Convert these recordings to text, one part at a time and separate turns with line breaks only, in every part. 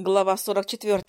Глава 44.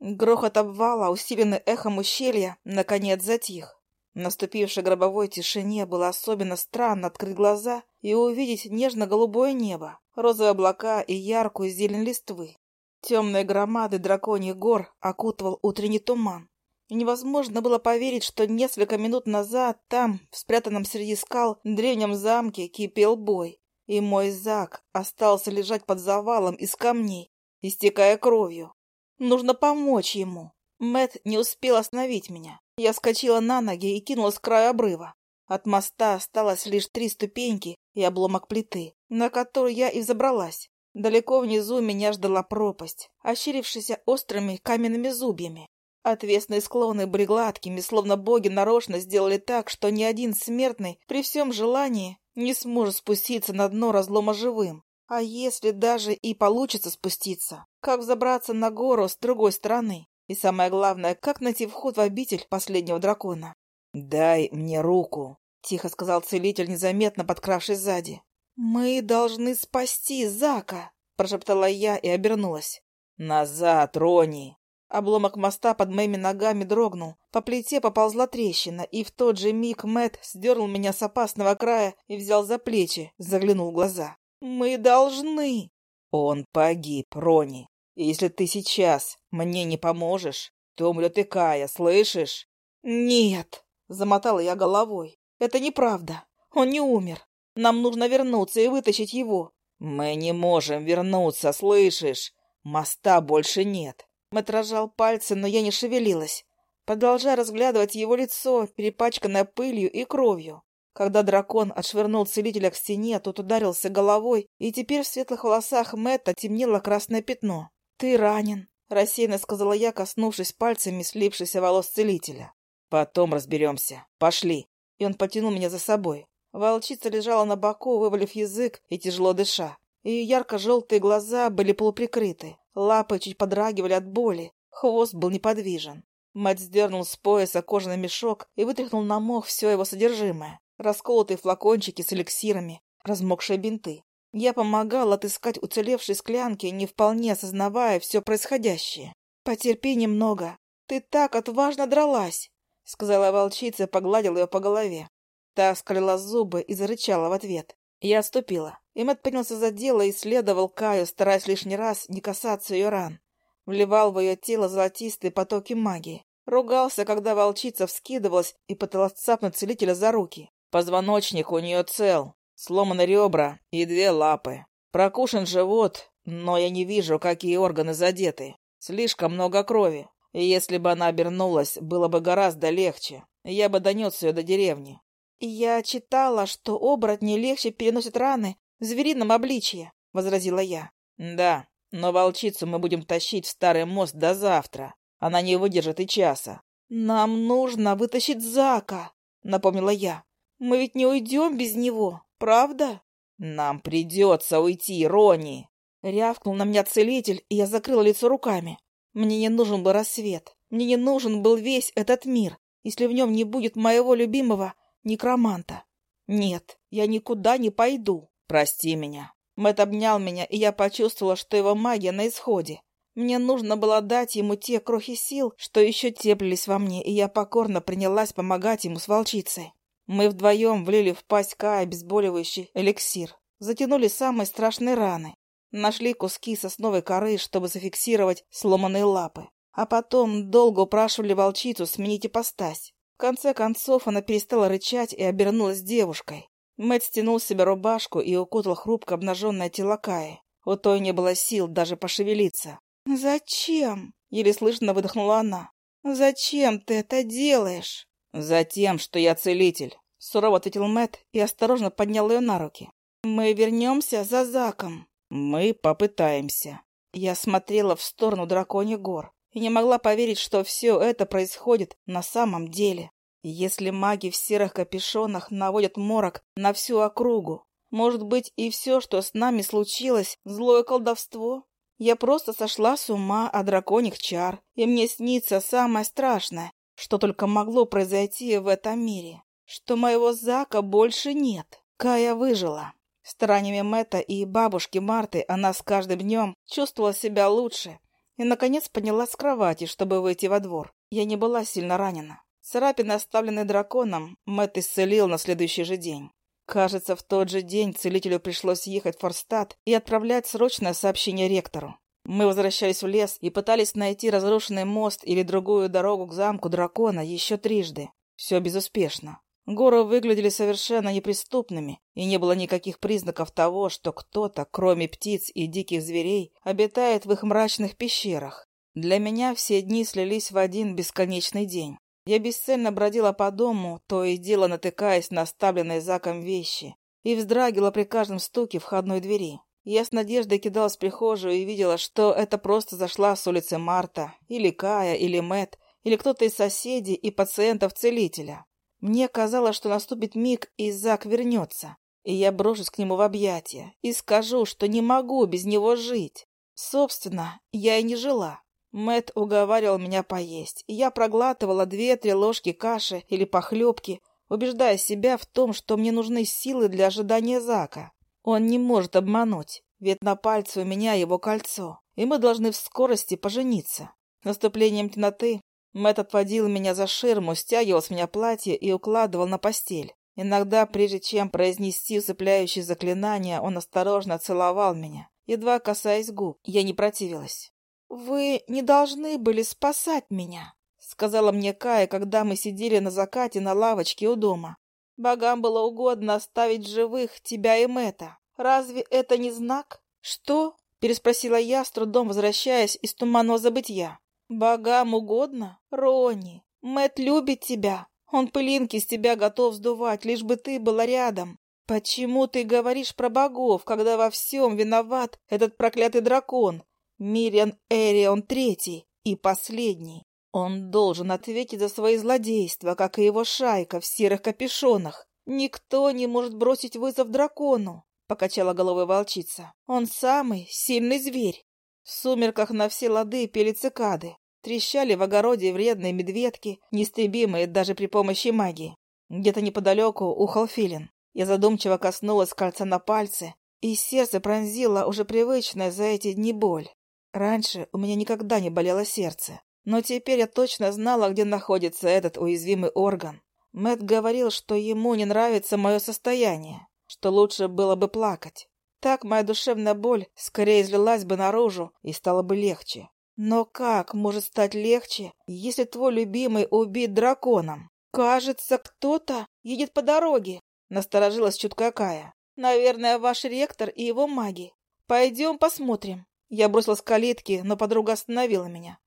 Грохот обвала, усиленный эхом ущелья, наконец затих. В наступившей гробовой тишине было особенно странно открыть глаза и увидеть нежно-голубое небо, розовые облака и яркую зелень листвы. Темные громады драконьих гор окутывал утренний туман. И невозможно было поверить, что несколько минут назад там, в спрятанном среди скал, древнем замке, кипел бой. И мой Зак остался лежать под завалом из камней, истекая кровью. Нужно помочь ему. Мэт не успел остановить меня. Я скочила на ноги и кинулась к краю обрыва. От моста осталось лишь три ступеньки и обломок плиты, на которую я и забралась. Далеко внизу меня ждала пропасть, ощерившаяся острыми каменными зубьями. Отвесные склоны были гладкими, словно боги нарочно сделали так, что ни один смертный при всем желании не сможет спуститься на дно разлома живым. А если даже и получится спуститься, как взобраться на гору с другой стороны? И самое главное, как найти вход в обитель последнего дракона? «Дай мне руку», — тихо сказал целитель, незаметно подкравшись сзади. «Мы должны спасти Зака», — прошептала я и обернулась. «Назад, Рони!» Обломок моста под моими ногами дрогнул. По плите поползла трещина, и в тот же миг Мэт сдернул меня с опасного края и взял за плечи, заглянул в глаза. Мы должны. Он погиб, Рони. Если ты сейчас мне не поможешь, то умрет и Кая, слышишь? Нет, замотала я головой. Это неправда. Он не умер. Нам нужно вернуться и вытащить его. Мы не можем вернуться, слышишь? Моста больше нет. Мэт разжал пальцы, но я не шевелилась, продолжая разглядывать его лицо, перепачканное пылью и кровью. Когда дракон отшвырнул целителя к стене, тот ударился головой, и теперь в светлых волосах Мэтта темнело красное пятно. «Ты ранен», — рассеянно сказала я, коснувшись пальцами слипшихся волос целителя. «Потом разберемся. Пошли». И он потянул меня за собой. Волчица лежала на боку, вывалив язык и тяжело дыша. Ее ярко-желтые глаза были полуприкрыты, лапы чуть подрагивали от боли, хвост был неподвижен. Мать сдернул с пояса кожаный мешок и вытряхнул на мох все его содержимое расколотые флакончики с эликсирами, размокшие бинты. Я помогал отыскать уцелевшие склянки, не вполне осознавая все происходящее. «Потерпи немного. Ты так отважно дралась!» — сказала волчица и погладила ее по голове. Та скалила зубы и зарычала в ответ. Я отступила, Мэтт принялся за дело и исследовал Каю, стараясь лишний раз не касаться ее ран. Вливал в ее тело золотистые потоки магии. Ругался, когда волчица вскидывалась и пыталась цапнуть целителя за руки. Позвоночник у нее цел, сломаны ребра и две лапы. Прокушен живот, но я не вижу, какие органы задеты. Слишком много крови. И если бы она обернулась, было бы гораздо легче. Я бы донес ее до деревни. «Я читала, что оборотни легче переносят раны в зверином обличье», — возразила я. «Да, но волчицу мы будем тащить в старый мост до завтра. Она не выдержит и часа». «Нам нужно вытащить Зака», — напомнила я. Мы ведь не уйдем без него, правда? Нам придется уйти, Рони. Рявкнул на меня целитель, и я закрыла лицо руками. Мне не нужен был рассвет. Мне не нужен был весь этот мир, если в нем не будет моего любимого некроманта. Нет, я никуда не пойду. Прости меня. Мэт обнял меня, и я почувствовала, что его магия на исходе. Мне нужно было дать ему те крохи сил, что еще теплились во мне, и я покорно принялась помогать ему с волчицей. Мы вдвоем влили в пасть Ка обезболивающий эликсир, затянули самые страшные раны, нашли куски сосновой коры, чтобы зафиксировать сломанные лапы, а потом долго упрашивали волчицу сменить ипостась. В конце концов она перестала рычать и обернулась девушкой. Мэтт стянул с себя рубашку и укутал хрупко обнаженное тело Каи. У той не было сил даже пошевелиться. «Зачем?» — еле слышно выдохнула она. «Зачем ты это делаешь?» «Затем, что я целитель», — сурово ответил Мэт и осторожно поднял ее на руки. «Мы вернемся за Заком». «Мы попытаемся». Я смотрела в сторону драконьих гор и не могла поверить, что все это происходит на самом деле. Если маги в серых капюшонах наводят морок на всю округу, может быть, и все, что с нами случилось, злое колдовство? Я просто сошла с ума от драконьих чар, и мне снится самое страшное, что только могло произойти в этом мире? Что моего Зака больше нет. Кая выжила. Стараниями Мэтта и бабушки Марты она с каждым днем чувствовала себя лучше и, наконец, поднялась с кровати, чтобы выйти во двор. Я не была сильно ранена. Царапины, оставленные драконом, Мэтт исцелил на следующий же день. Кажется, в тот же день целителю пришлось ехать в Форстад и отправлять срочное сообщение ректору. Мы возвращались в лес и пытались найти разрушенный мост или другую дорогу к замку дракона еще трижды. Все безуспешно. Горы выглядели совершенно неприступными, и не было никаких признаков того, что кто-то, кроме птиц и диких зверей, обитает в их мрачных пещерах. Для меня все дни слились в один бесконечный день. Я бесцельно бродила по дому, то и дело натыкаясь на оставленные Заком вещи, и вздрагивала при каждом стуке входной двери. Я с надеждой кидалась в прихожую и видела, что это просто зашла с улицы Марта, или Кая, или Мэт, или кто-то из соседей и пациентов целителя. Мне казалось, что наступит миг, и Зак вернется, и я брошусь к нему в объятия и скажу, что не могу без него жить. Собственно, я и не жила. Мэт уговаривал меня поесть, и я проглатывала две-три ложки каши или похлебки, убеждая себя в том, что мне нужны силы для ожидания Зака. Он не может обмануть, ведь на пальце у меня его кольцо, и мы должны в скорости пожениться. Наступлением темноты Мэтт отводил меня за ширму, стягивал с меня платье и укладывал на постель. Иногда, прежде чем произнести усыпляющие заклинания, он осторожно целовал меня, едва касаясь губ. Я не противилась. «Вы не должны были спасать меня», — сказала мне Кая, когда мы сидели на закате на лавочке у дома. «Богам было угодно оставить живых тебя и Мэтта. Разве это не знак?» «Что?» — переспросила я, с трудом возвращаясь из туманного забытья. Богам угодно? Рони, Мэт любит тебя. Он пылинки с тебя готов сдувать, лишь бы ты была рядом. Почему ты говоришь про богов, когда во всем виноват этот проклятый дракон? Мириан Эрион Третий и последний. Он должен ответить за свои злодейства, как и его шайка в серых капюшонах. Никто не может бросить вызов дракону, — покачала головой волчица. Он самый сильный зверь. В сумерках на все лады пели цикады. Трещали в огороде вредные медведки, неистребимые даже при помощи магии. Где-то неподалеку ухал филин. Я задумчиво коснулась кольца на пальце, и сердце пронзило уже привычное за эти дни боль. Раньше у меня никогда не болело сердце, но теперь я точно знала, где находится этот уязвимый орган. Мэт говорил, что ему не нравится мое состояние, что лучше было бы плакать. Так моя душевная боль скорее излилась бы наружу и стало бы легче. Но как может стать легче, если твой любимый убит драконом? Кажется, кто-то едет по дороге, насторожилась чуткая Кая. Наверное, ваш ректор и его маги. Пойдем посмотрим. Я бросилась к калитке, но подруга остановила меня.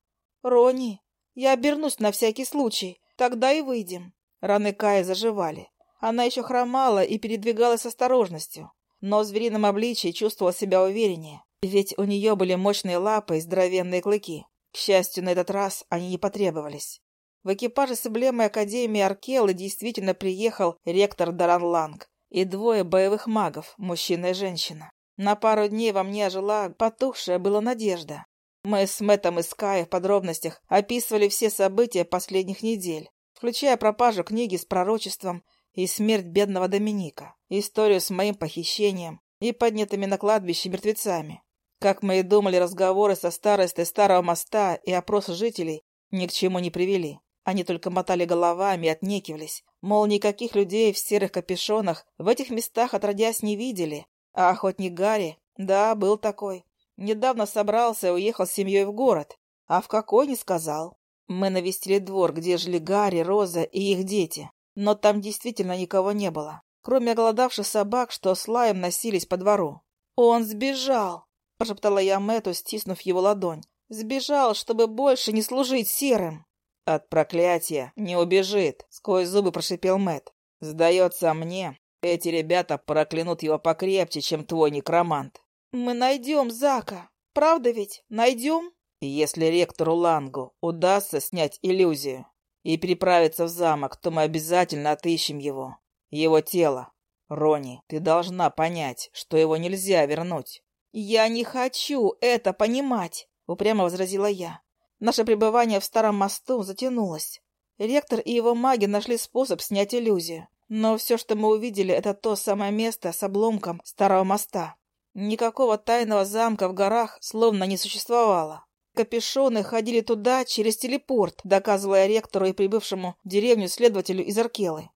Рони, я обернусь на всякий случай, тогда и выйдем. Раны Каи заживали. Она еще хромала и передвигалась с осторожностью но в зверином обличии чувствовала себя увереннее, ведь у нее были мощные лапы и здоровенные клыки. К счастью, на этот раз они не потребовались. В экипаже с эмблемой Академии Аркелы действительно приехал ректор Даран Ланг и двое боевых магов, мужчина и женщина. На пару дней во мне ожила потухшая была надежда. Мы с Мэттом и Скай в подробностях описывали все события последних недель, включая пропажу книги с пророчеством и смерть бедного Доминика, историю с моим похищением и поднятыми на кладбище мертвецами. Как мы и думали, разговоры со старостой Старого моста и опрос жителей ни к чему не привели. Они только мотали головами и отнекивались, мол, никаких людей в серых капюшонах в этих местах отродясь не видели. А охотник Гарри, да, был такой. Недавно собрался и уехал с семьей в город. А в какой не сказал. Мы навестили двор, где жили Гарри, Роза и их дети. Но там действительно никого не было, кроме оголодавших собак, что с лаем носились по двору. «Он сбежал!» — прошептала я Мэтту, стиснув его ладонь. «Сбежал, чтобы больше не служить серым!» «От проклятия не убежит!» — сквозь зубы прошипел Мэтт. «Сдается мне, эти ребята проклянут его покрепче, чем твой некромант». «Мы найдем Зака. Правда ведь? Найдем?» «Если ректору Лангу удастся снять иллюзию, и переправиться в замок, то мы обязательно отыщем его. Его тело. Рони, ты должна понять, что его нельзя вернуть. Я не хочу это понимать, упрямо возразила я. Наше пребывание в старом мосту затянулось. Ректор и его маги нашли способ снять иллюзию. Но все, что мы увидели, это то самое место с обломком старого моста. Никакого тайного замка в горах словно не существовало. Капюшоны ходили туда через телепорт, доказывая ректору и прибывшему в деревню следователю из Аркелы.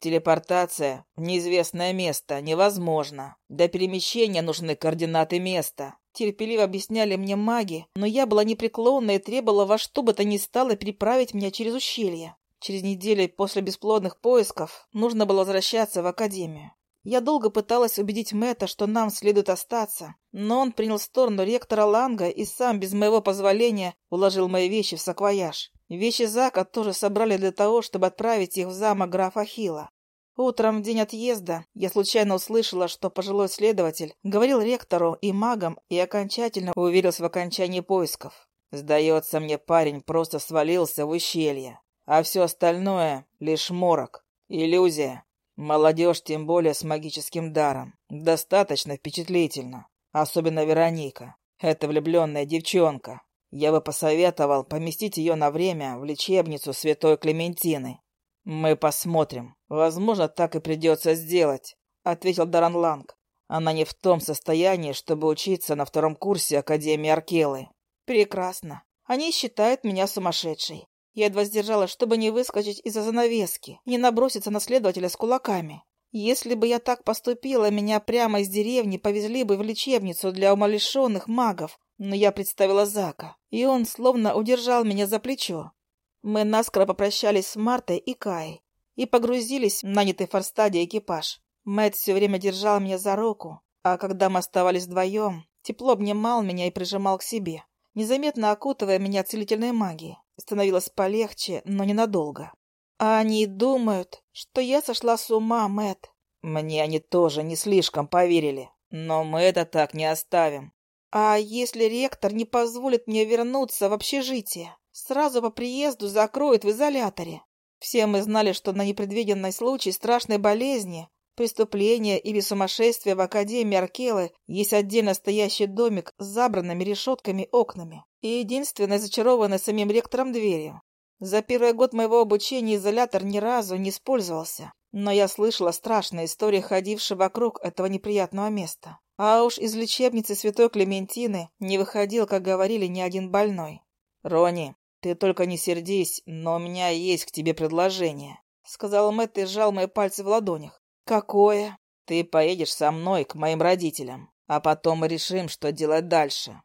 Телепортация в неизвестное место невозможно. Для перемещения нужны координаты места.
Терпеливо объясняли мне маги, но я была непреклонна и требовала во что бы то ни стало переправить меня через ущелье. Через неделю после бесплодных поисков нужно было возвращаться в академию. Я долго пыталась убедить Мэтта, что нам следует остаться, но он принял сторону ректора Ланга и сам, без моего позволения, уложил мои вещи в саквояж. Вещи Зака тоже собрали для того, чтобы отправить их в замок графа Хила. Утром в день отъезда я случайно услышала, что пожилой следователь говорил ректору и магам и окончательно уверился в окончании поисков.
Сдается мне, парень просто свалился в ущелье, а все остальное — лишь морок, иллюзия. Молодежь, тем более с магическим даром, достаточно впечатлительна. Особенно Вероника. Это влюбленная девчонка. Я бы посоветовал поместить ее на время в лечебницу Святой Клементины. Мы посмотрим. Возможно, так и придется сделать, — ответил Даран Ланг. Она не в том состоянии, чтобы учиться на втором курсе Академии Аркелы.
Прекрасно. Они считают меня сумасшедшей. Я едва сдержалась, чтобы не выскочить из-за занавески, не наброситься на следователя с кулаками. Если бы я так поступила, меня прямо из деревни повезли бы в лечебницу для умалишенных магов. Но я представила Зака, и он словно удержал меня за плечо. Мы наскоро попрощались с Мартой и Кай и погрузились в нанятый форстадий экипаж. Мэтт все время держал меня за руку, а когда мы оставались вдвоем, тепло обнимал меня и прижимал к себе, незаметно окутывая меня целительной магией. Становилось полегче, но ненадолго. А они думают, что я сошла с ума, Мэт.
Мне они тоже не слишком поверили, но мы это так не оставим.
А если ректор не позволит мне вернуться в общежитие? Сразу по приезду закроют в изоляторе. Все мы знали, что на непредвиденный случай страшной болезни преступления или сумасшествия в Академии Аркелы есть отдельно стоящий домик с забранными решетками окнами и единственной зачарованной самим ректором дверью. За первый год моего обучения изолятор ни разу не использовался, но я слышала страшные истории, ходившие вокруг этого неприятного места. А уж из лечебницы святой Клементины не выходил, как говорили, ни один больной.
«Рони, ты только не сердись, но у меня есть к тебе предложение», — сказал Мэтт и сжал мои пальцы в ладонях.
«Какое?»
«Ты поедешь со мной к моим родителям, а потом мы решим, что делать дальше.